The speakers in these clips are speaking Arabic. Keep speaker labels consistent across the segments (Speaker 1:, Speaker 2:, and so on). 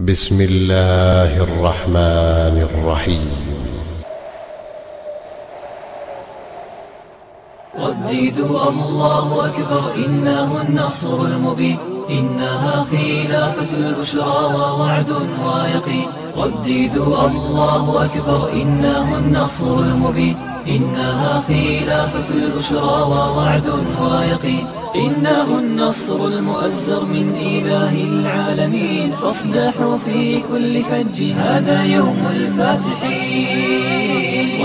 Speaker 1: بسم الله الرحمن الرحيم.
Speaker 2: رددوا الله أكبر إنه النصر المبين. إنها خلافة البشرى ووعد ويقين. رددوا الله أكبر إنه النصر المبين. إنها خلافة البشرى ووعد ويقين. إنه النصر المؤزر من إله العالمين. فاصدحوا في كل فج هذا يوم الفاتحين.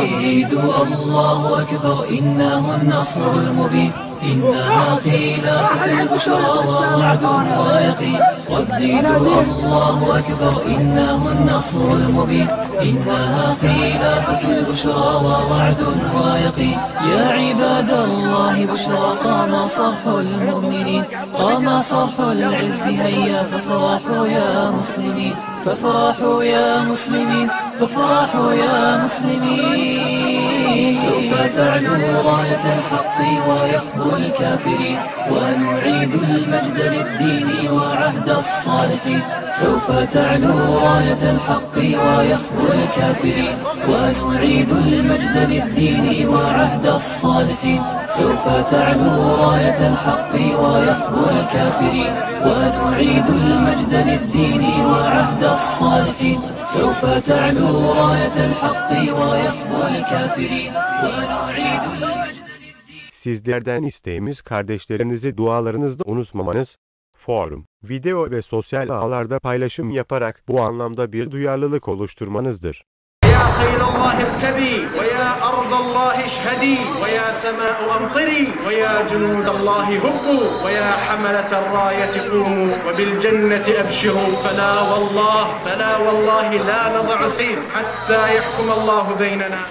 Speaker 2: رددوا الله أكبر. إنه النصر المبين. إنها خلافة البشرى ووعد ويقين. رددوا الله أكبر إنه النصر المبين. إنها خلافة البشرى ووعد ويقين. يا عباد الله بشرى قام صرح المؤمنين. قام صرح العز هيا فافرحوا يا مسلمين. فافرحوا يا مسلمين فافرحوا يا مسلمين. سوف تعلو راية الحق الكافرين. ونعيد المجد للدين وعهد الصالحين. سوف تعلو راية الحق ويخبو الكافرين. ونعيد المجد للدين وعهد الصالحين. سوف تعلو راية الحق ويخبو الكافرين. ونعيد المجد للدين وعهد الصالحين. سوف تعلو راية الحق ويخبو الكافرين. ونعيد المجد
Speaker 3: Sizlerden isteğimiz kardeşlerinizi dualarınızda unutmamanız, forum, video ve sosyal ağlarda paylaşım yaparak bu anlamda bir duyarlılık oluşturmanızdır.
Speaker 4: يا خيل الله اركبي ويا أرض الله اشهدي ويا سماء أمطري ويا جنود الله هبوا ويا حملة الراية قوموا وبالجنة أبشروا فلا والله فلا والله لا نضع سيف حتى يحكم الله بيننا